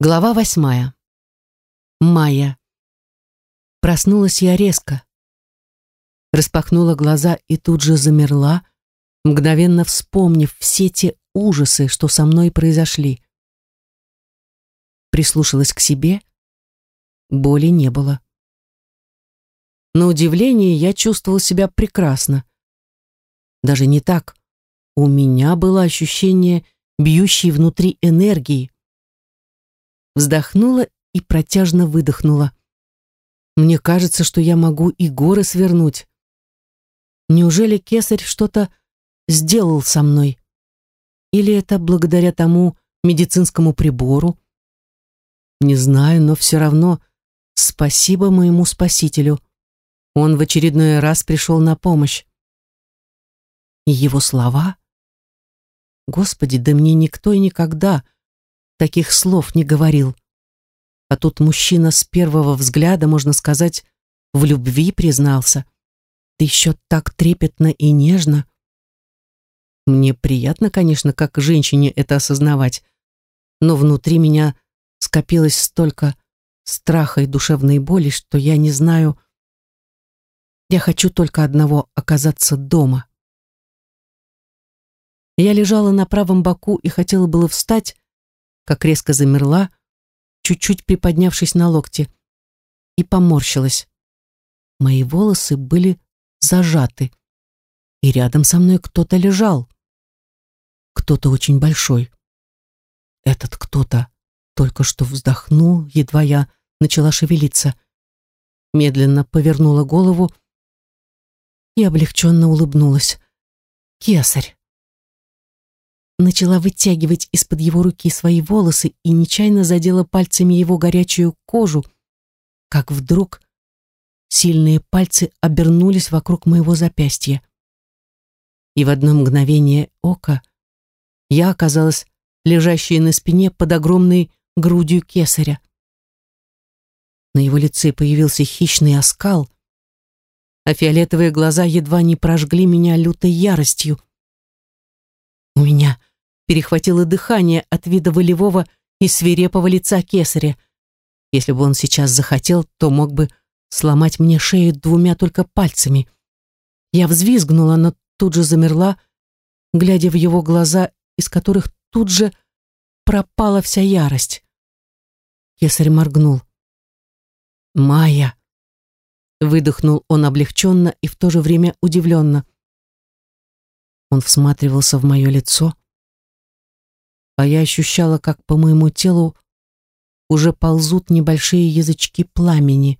Глава восьмая. Майя. Проснулась я резко. Распахнула глаза и тут же замерла, мгновенно вспомнив все те ужасы, что со мной произошли. Прислушалась к себе. Боли не было. На удивление я чувствовал себя прекрасно. Даже не так. У меня было ощущение бьющей внутри энергии, вздохнула и протяжно выдохнула. Мне кажется, что я могу и горы свернуть. Неужели кесарь что-то сделал со мной? Или это благодаря тому медицинскому прибору? Не знаю, но все равно спасибо моему спасителю. Он в очередной раз пришел на помощь. И его слова? Господи, да мне никто и никогда таких слов не говорил. А тут мужчина с первого взгляда, можно сказать, в любви признался. Да еще так трепетно и нежно. Мне приятно, конечно, как женщине это осознавать, но внутри меня скопилось столько страха и душевной боли, что я не знаю... Я хочу только одного — оказаться дома. Я лежала на правом боку и хотела было встать, как резко замерла, чуть-чуть приподнявшись на локте, и поморщилась. Мои волосы были зажаты, и рядом со мной кто-то лежал. Кто-то очень большой. Этот кто-то только что вздохнул, едва я начала шевелиться. Медленно повернула голову и облегченно улыбнулась. «Кесарь!» Начала вытягивать из-под его руки свои волосы и нечаянно задела пальцами его горячую кожу, как вдруг сильные пальцы обернулись вокруг моего запястья. И в одно мгновение ока я оказалась лежащей на спине под огромной грудью кесаря. На его лице появился хищный оскал, а фиолетовые глаза едва не прожгли меня лютой яростью. У меня перехватило дыхание от вида волевого и свирепого лица кесаря. Если бы он сейчас захотел, то мог бы сломать мне шею двумя только пальцами. Я взвизгнула, но тут же замерла, глядя в его глаза, из которых тут же пропала вся ярость. Кесарь моргнул. «Майя!» Выдохнул он облегченно и в то же время удивленно. Он всматривался в мое лицо, а я ощущала, как по моему телу уже ползут небольшие язычки пламени.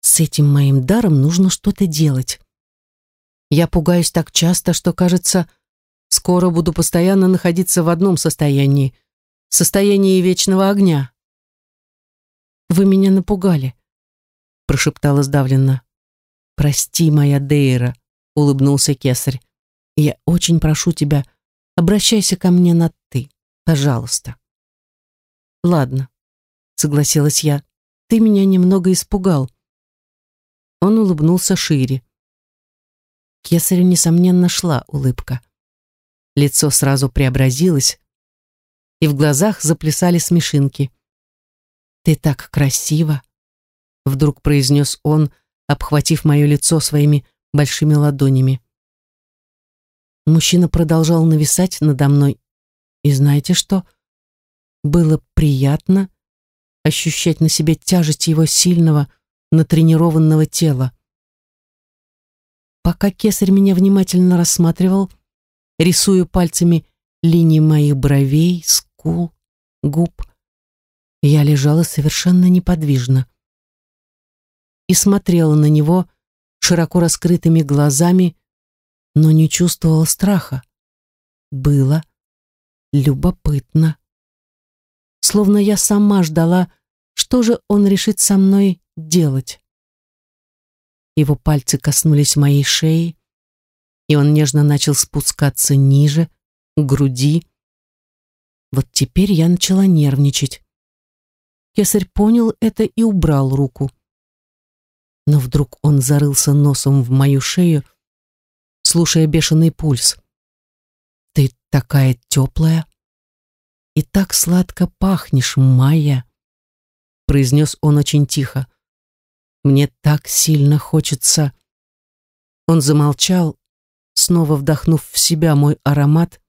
С этим моим даром нужно что-то делать. Я пугаюсь так часто, что, кажется, скоро буду постоянно находиться в одном состоянии, состоянии вечного огня. «Вы меня напугали», — прошептала сдавленно. «Прости, моя Дейра», — улыбнулся кесарь. «Я очень прошу тебя, — Обращайся ко мне на «ты», пожалуйста. Ладно, согласилась я. Ты меня немного испугал. Он улыбнулся шире. Кесарю, несомненно, шла улыбка. Лицо сразу преобразилось, и в глазах заплясали смешинки. «Ты так красиво!» — вдруг произнес он, обхватив мое лицо своими большими ладонями. Мужчина продолжал нависать надо мной. И знаете что? Было приятно ощущать на себе тяжесть его сильного, натренированного тела. Пока кесарь меня внимательно рассматривал, рисуя пальцами линии моих бровей, скул, губ, я лежала совершенно неподвижно и смотрела на него широко раскрытыми глазами, но не чувствовала страха. Было любопытно. Словно я сама ждала, что же он решит со мной делать. Его пальцы коснулись моей шеи, и он нежно начал спускаться ниже, к груди. Вот теперь я начала нервничать. Кесарь понял это и убрал руку. Но вдруг он зарылся носом в мою шею, слушая бешеный пульс. «Ты такая теплая!» и так сладко пахнешь, Майя», — произнес он очень тихо. «Мне так сильно хочется...» Он замолчал, снова вдохнув в себя мой аромат,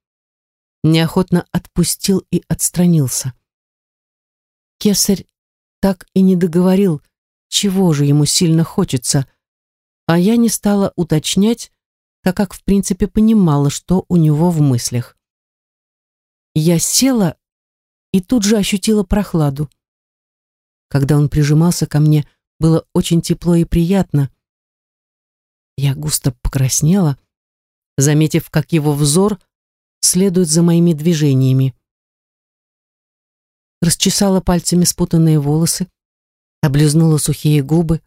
неохотно отпустил и отстранился. Кесарь так и не договорил, чего же ему сильно хочется, а я не стала уточнять, так как в принципе понимала, что у него в мыслях. Я села и тут же ощутила прохладу. Когда он прижимался ко мне, было очень тепло и приятно. Я густо покраснела, заметив, как его взор следует за моими движениями. Расчесала пальцами спутанные волосы, облизнула сухие губы.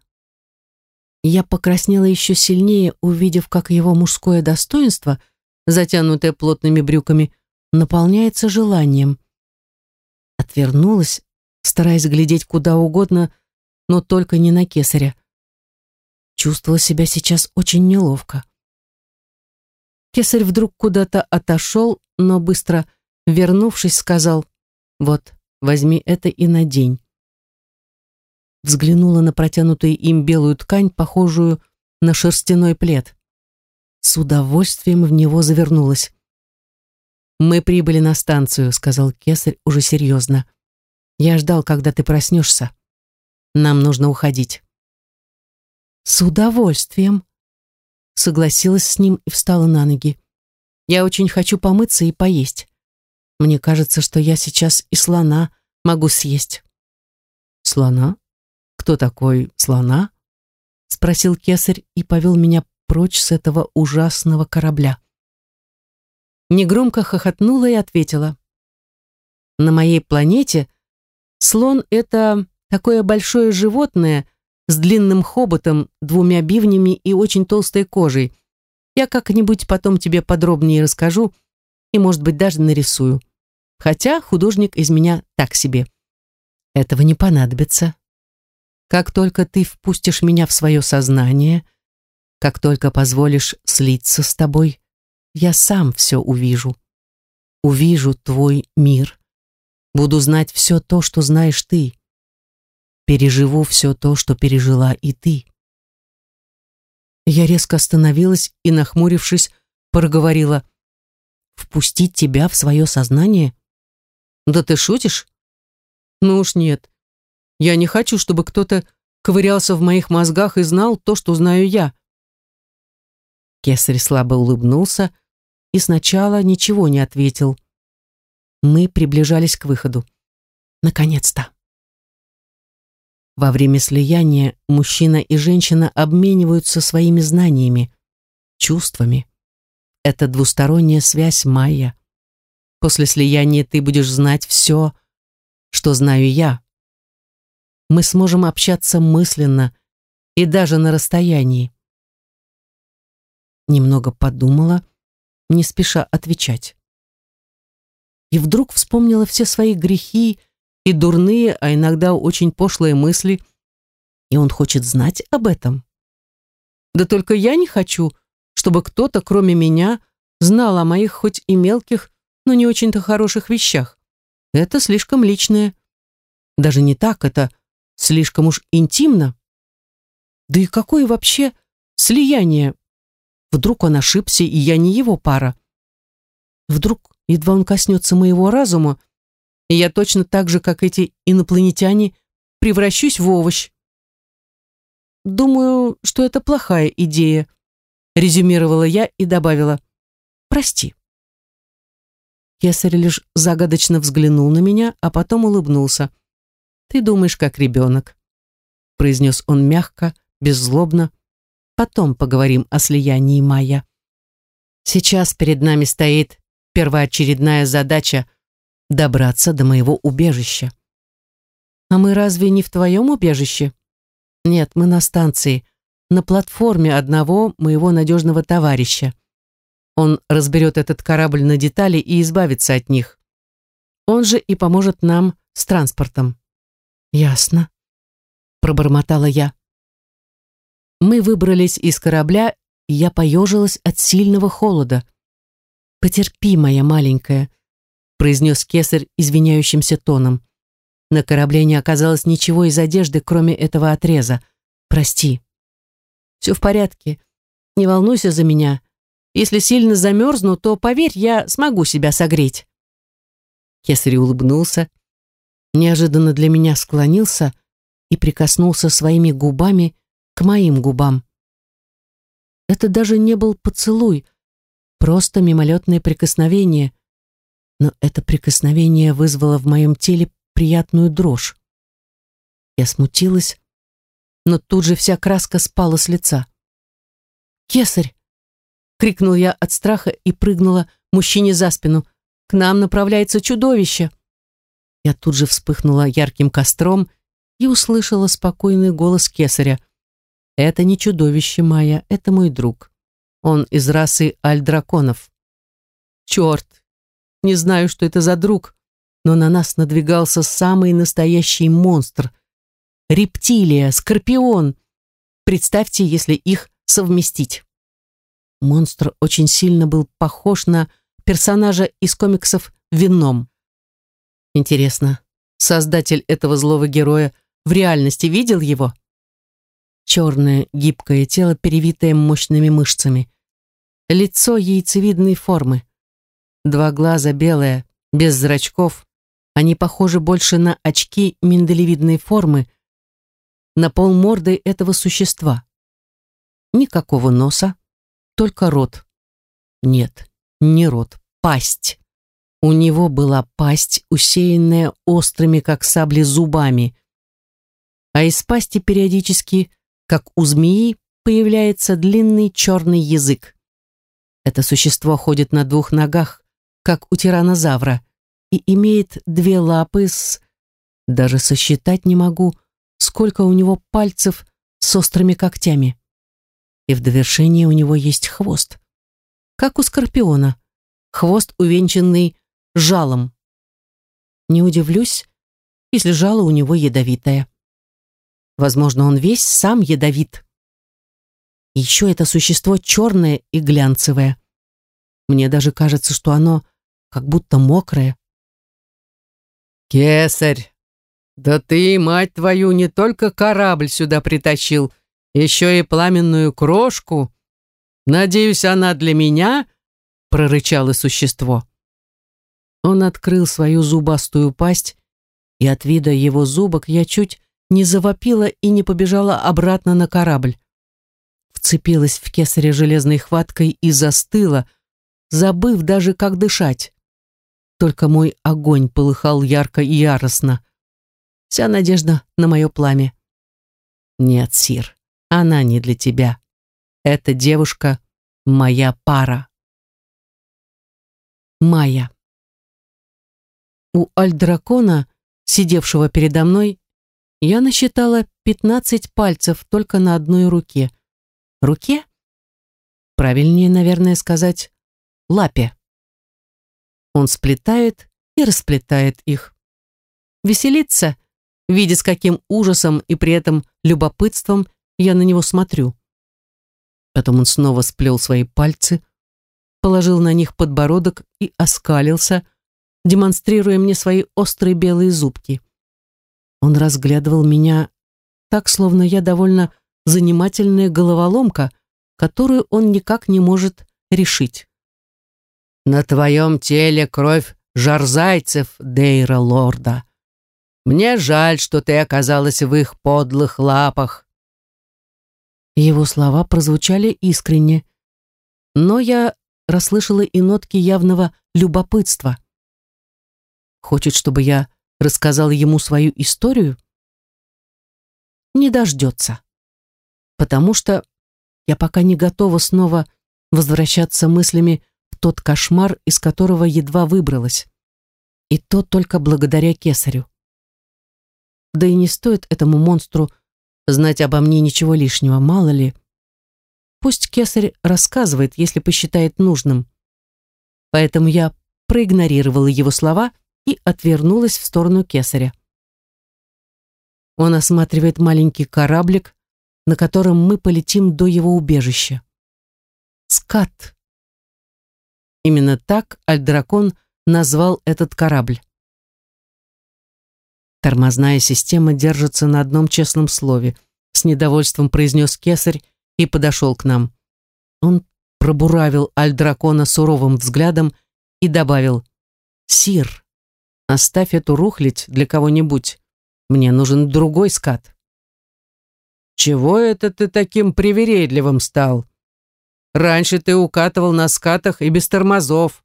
Я покраснела еще сильнее, увидев, как его мужское достоинство, затянутое плотными брюками, наполняется желанием. Отвернулась, стараясь глядеть куда угодно, но только не на кесаря. Чувствовала себя сейчас очень неловко. Кесарь вдруг куда-то отошел, но быстро, вернувшись, сказал «Вот, возьми это и надень». Взглянула на протянутую им белую ткань, похожую на шерстяной плед. С удовольствием в него завернулась. «Мы прибыли на станцию», — сказал кесарь уже серьезно. «Я ждал, когда ты проснешься. Нам нужно уходить». «С удовольствием», согласилась с ним и встала на ноги. Я очень хочу помыться и поесть. Мне кажется, что я сейчас и слона могу съесть. Слона? Кто такой слона? Спросил кесарь и повел меня прочь с этого ужасного корабля. Негромко хохотнула и ответила. На моей планете слон — это такое большое животное, с длинным хоботом, двумя бивнями и очень толстой кожей. Я как-нибудь потом тебе подробнее расскажу и, может быть, даже нарисую. Хотя художник из меня так себе. Этого не понадобится. Как только ты впустишь меня в свое сознание, как только позволишь слиться с тобой, я сам все увижу. Увижу твой мир. Буду знать все то, что знаешь ты переживу все то, что пережила и ты. Я резко остановилась и, нахмурившись, проговорила «Впустить тебя в свое сознание? Да ты шутишь? Ну уж нет. Я не хочу, чтобы кто-то ковырялся в моих мозгах и знал то, что знаю я». Кесарь слабо улыбнулся и сначала ничего не ответил. Мы приближались к выходу. Наконец-то. Во время слияния мужчина и женщина обмениваются своими знаниями, чувствами. Это двусторонняя связь Майя. После слияния ты будешь знать все, что знаю я. Мы сможем общаться мысленно и даже на расстоянии. Немного подумала, не спеша отвечать. И вдруг вспомнила все свои грехи и дурные, а иногда очень пошлые мысли, и он хочет знать об этом. Да только я не хочу, чтобы кто-то, кроме меня, знал о моих хоть и мелких, но не очень-то хороших вещах. Это слишком личное. Даже не так, это слишком уж интимно. Да и какое вообще слияние? Вдруг он ошибся, и я не его пара. Вдруг, едва он коснется моего разума, и я точно так же, как эти инопланетяне, превращусь в овощ. Думаю, что это плохая идея, резюмировала я и добавила «Прости». Кесарь лишь загадочно взглянул на меня, а потом улыбнулся. «Ты думаешь, как ребенок», — произнес он мягко, беззлобно. «Потом поговорим о слиянии Майя. Сейчас перед нами стоит первоочередная задача — добраться до моего убежища. А мы разве не в твоем убежище? Нет, мы на станции, на платформе одного моего надежного товарища. Он разберет этот корабль на детали и избавится от них. Он же и поможет нам с транспортом. Ясно, пробормотала я. Мы выбрались из корабля, и я поежилась от сильного холода. Потерпи, моя маленькая, произнес кесарь извиняющимся тоном. На корабле не оказалось ничего из одежды, кроме этого отреза. Прости. Все в порядке. Не волнуйся за меня. Если сильно замерзну, то, поверь, я смогу себя согреть. Кесарь улыбнулся, неожиданно для меня склонился и прикоснулся своими губами к моим губам. Это даже не был поцелуй, просто мимолетное прикосновение, но это прикосновение вызвало в моем теле приятную дрожь. Я смутилась, но тут же вся краска спала с лица. «Кесарь!» — крикнул я от страха и прыгнула мужчине за спину. «К нам направляется чудовище!» Я тут же вспыхнула ярким костром и услышала спокойный голос кесаря. «Это не чудовище, Майя, это мой друг. Он из расы аль-драконов». «Черт! Не знаю, что это за друг, но на нас надвигался самый настоящий монстр. Рептилия, скорпион. Представьте, если их совместить». Монстр очень сильно был похож на персонажа из комиксов «Веном». Интересно, создатель этого злого героя в реальности видел его? Черное гибкое тело, перевитое мощными мышцами. Лицо яйцевидной формы. Два глаза белые, без зрачков. Они похожи больше на очки миндалевидной формы, на полморды этого существа. Никакого носа, только рот. Нет, не рот, пасть. У него была пасть, усеянная острыми, как сабли, зубами. А из пасти периодически, как у змеи, появляется длинный черный язык. Это существо ходит на двух ногах, как у тиранозавра, и имеет две лапы с... Даже сосчитать не могу, сколько у него пальцев с острыми когтями. И в довершение у него есть хвост. Как у скорпиона. Хвост, увенчанный жалом. Не удивлюсь, если жало у него ядовитое. Возможно, он весь сам ядовит. Еще это существо черное и глянцевое. Мне даже кажется, что оно как будто мокрое. «Кесарь, да ты, мать твою, не только корабль сюда притащил, еще и пламенную крошку. Надеюсь, она для меня?» — прорычало существо. Он открыл свою зубастую пасть, и от вида его зубок я чуть не завопила и не побежала обратно на корабль. Вцепилась в кесаря железной хваткой и застыла, забыв даже, как дышать. Только мой огонь полыхал ярко и яростно. Вся надежда на мое пламя. Нет, Сир, она не для тебя. Эта девушка — моя пара. Майя. У альдракона, сидевшего передо мной, я насчитала пятнадцать пальцев только на одной руке. Руке? Правильнее, наверное, сказать лапе. Он сплетает и расплетает их. Веселится, видя с каким ужасом и при этом любопытством я на него смотрю. Потом он снова сплел свои пальцы, положил на них подбородок и оскалился, демонстрируя мне свои острые белые зубки. Он разглядывал меня так, словно я довольно занимательная головоломка, которую он никак не может решить. «На твоем теле кровь жарзайцев, Дейра Лорда. Мне жаль, что ты оказалась в их подлых лапах». Его слова прозвучали искренне, но я расслышала и нотки явного любопытства. Хочет, чтобы я рассказал ему свою историю? Не дождется. Потому что я пока не готова снова возвращаться мыслями в тот кошмар, из которого едва выбралась. И то только благодаря кесарю. Да и не стоит этому монстру знать обо мне ничего лишнего, мало ли. Пусть кесарь рассказывает, если посчитает нужным. Поэтому я проигнорировала его слова и отвернулась в сторону кесаря. Он осматривает маленький кораблик, на котором мы полетим до его убежища. Скат. Именно так Альдракон назвал этот корабль. Тормозная система держится на одном честном слове, с недовольством произнес кесарь и подошел к нам. Он пробуравил аль-дракона суровым взглядом и добавил «Сир, оставь эту рухлить для кого-нибудь. Мне нужен другой скат». «Чего это ты таким привередливым стал? Раньше ты укатывал на скатах и без тормозов.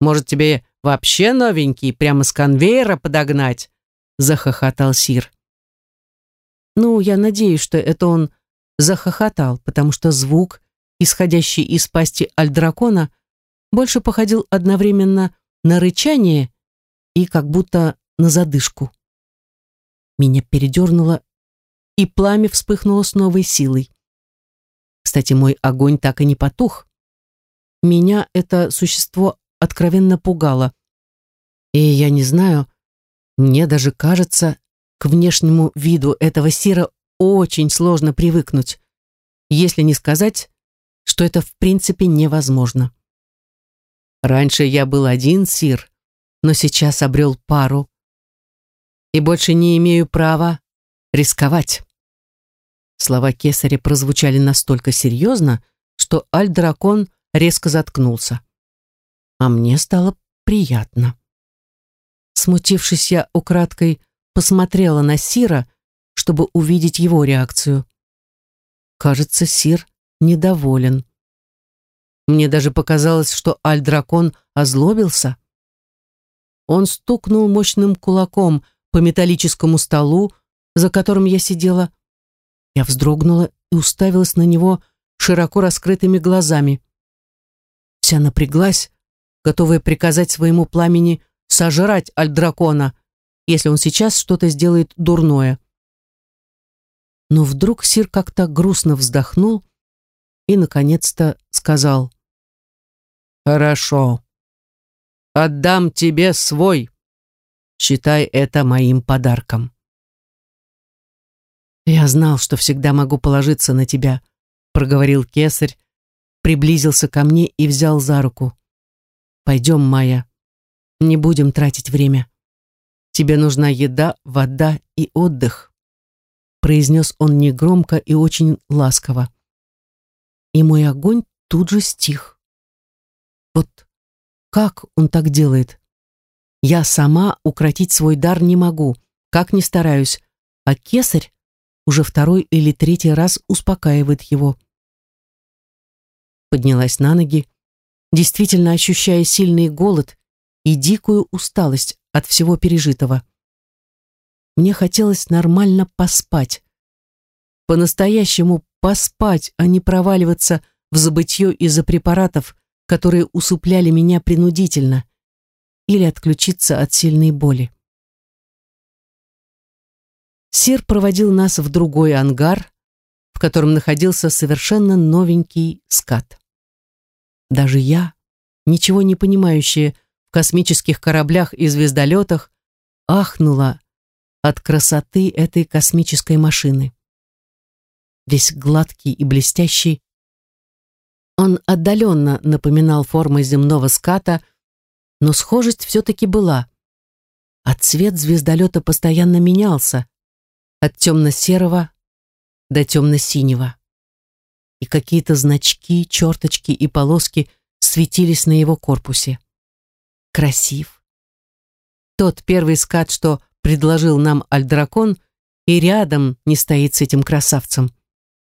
Может, тебе вообще новенький прямо с конвейера подогнать?» захохотал Сир. Ну, я надеюсь, что это он захохотал, потому что звук, исходящий из пасти альдракона, больше походил одновременно на рычание и как будто на задышку. Меня передернуло, и пламя вспыхнуло с новой силой. Кстати, мой огонь так и не потух. Меня это существо откровенно пугало. И я не знаю, мне даже кажется, к внешнему виду этого сира очень сложно привыкнуть, если не сказать, что это в принципе невозможно. Раньше я был один сир, но сейчас обрел пару и больше не имею права рисковать. Слова кесаря прозвучали настолько серьезно, что Аль-Дракон резко заткнулся. А мне стало приятно. Смутившись, я украдкой посмотрела на Сира, чтобы увидеть его реакцию. Кажется, Сир недоволен. Мне даже показалось, что Аль-Дракон озлобился. Он стукнул мощным кулаком по металлическому столу, за которым я сидела. Я вздрогнула и уставилась на него широко раскрытыми глазами. Вся напряглась, готовая приказать своему пламени сожрать альдракона, если он сейчас что-то сделает дурное. Но вдруг Сир как-то грустно вздохнул и, наконец-то, сказал «Хорошо, отдам тебе свой, считай это моим подарком». «Я знал, что всегда могу положиться на тебя», — проговорил кесарь, приблизился ко мне и взял за руку. «Пойдем, Майя, не будем тратить время. Тебе нужна еда, вода и отдых», произнес он негромко и очень ласково. И мой огонь тут же стих. Вот как он так делает? Я сама укротить свой дар не могу, как ни стараюсь, а кесарь уже второй или третий раз успокаивает его. Поднялась на ноги, действительно ощущая сильный голод и дикую усталость от всего пережитого. Мне хотелось нормально поспать. По-настоящему поспать, а не проваливаться в забытье из-за препаратов, которые усыпляли меня принудительно, или отключиться от сильной боли. Сир проводил нас в другой ангар, в котором находился совершенно новенький скат. Даже я, ничего не понимающая в космических кораблях и звездолетах, ахнула от красоты этой космической машины. Весь гладкий и блестящий, он отдаленно напоминал формы земного ската, но схожесть все-таки была. А цвет звездолета постоянно менялся, от темно-серого до темно-синего. И какие-то значки, черточки и полоски светились на его корпусе красив. Тот первый скат, что предложил нам Альдракон, и рядом не стоит с этим красавцем.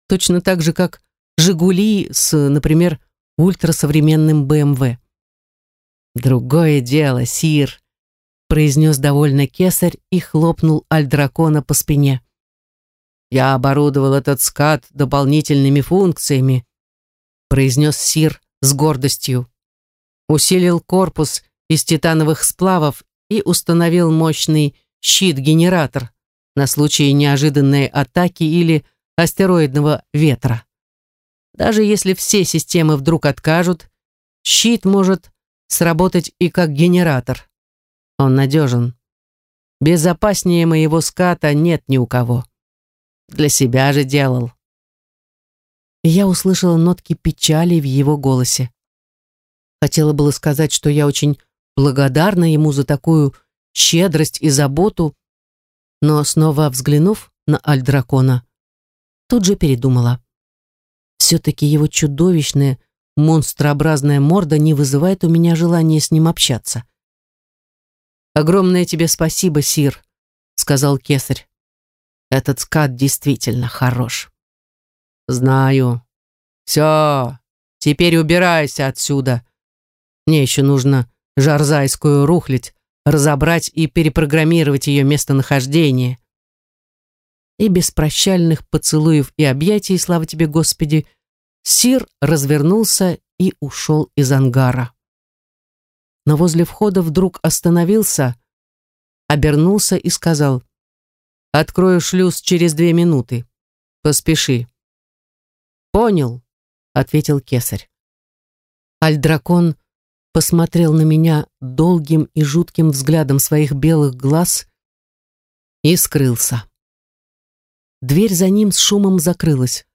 Точно так же, как «Жигули» с, например, ультрасовременным БМВ. «Другое дело, Сир», — произнес довольно кесарь и хлопнул Альдракона по спине. «Я оборудовал этот скат дополнительными функциями», — произнес Сир с гордостью. «Усилил корпус из титановых сплавов и установил мощный щит-генератор на случай неожиданной атаки или астероидного ветра. Даже если все системы вдруг откажут, щит может сработать и как генератор. Он надежен. Безопаснее моего ската нет ни у кого. Для себя же делал. Я услышала нотки печали в его голосе. Хотела было сказать, что я очень благодарна ему за такую щедрость и заботу, но снова взглянув на Альдракона, тут же передумала. Все-таки его чудовищная, монстрообразная морда не вызывает у меня желания с ним общаться. «Огромное тебе спасибо, Сир», — сказал кесарь. «Этот скат действительно хорош». «Знаю. Все, теперь убирайся отсюда. Мне еще нужно жарзайскую рухлить, разобрать и перепрограммировать ее местонахождение. И без прощальных поцелуев и объятий, слава тебе, Господи, Сир развернулся и ушел из ангара. Но возле входа вдруг остановился, обернулся и сказал, «Открою шлюз через две минуты. Поспеши». «Понял», — ответил кесарь. Аль-дракон посмотрел на меня долгим и жутким взглядом своих белых глаз и скрылся. Дверь за ним с шумом закрылась.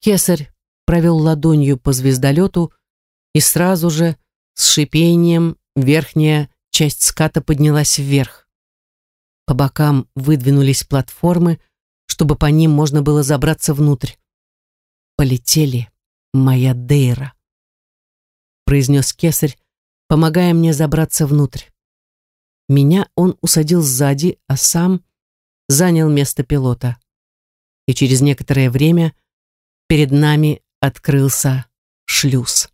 Кесарь провел ладонью по звездолету, и сразу же, с шипением, верхняя часть ската поднялась вверх. По бокам выдвинулись платформы, чтобы по ним можно было забраться внутрь. Полетели, моя Дейра произнес кесарь, помогая мне забраться внутрь. Меня он усадил сзади, а сам занял место пилота. И через некоторое время перед нами открылся шлюз.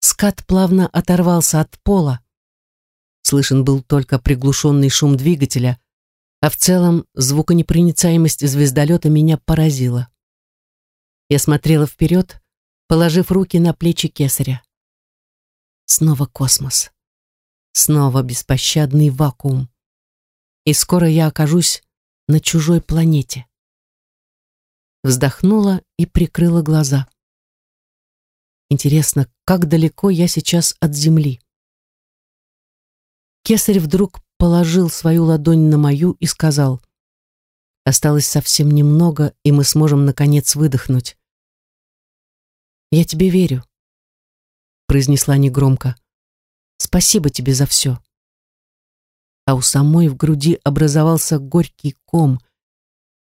Скат плавно оторвался от пола. Слышен был только приглушенный шум двигателя, а в целом звуконепроницаемость звездолета меня поразила. Я смотрела вперед, положив руки на плечи кесаря. Снова космос. Снова беспощадный вакуум. И скоро я окажусь на чужой планете. Вздохнула и прикрыла глаза. Интересно, как далеко я сейчас от Земли? Кесарь вдруг положил свою ладонь на мою и сказал, «Осталось совсем немного, и мы сможем, наконец, выдохнуть. «Я тебе верю», — произнесла негромко. «Спасибо тебе за все». А у самой в груди образовался горький ком,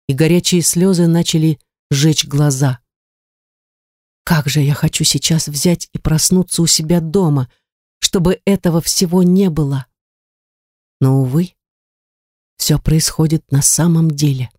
и горячие слезы начали жечь глаза. Как же я хочу сейчас взять и проснуться у себя дома, чтобы этого всего не было. Но, увы, все происходит на самом деле.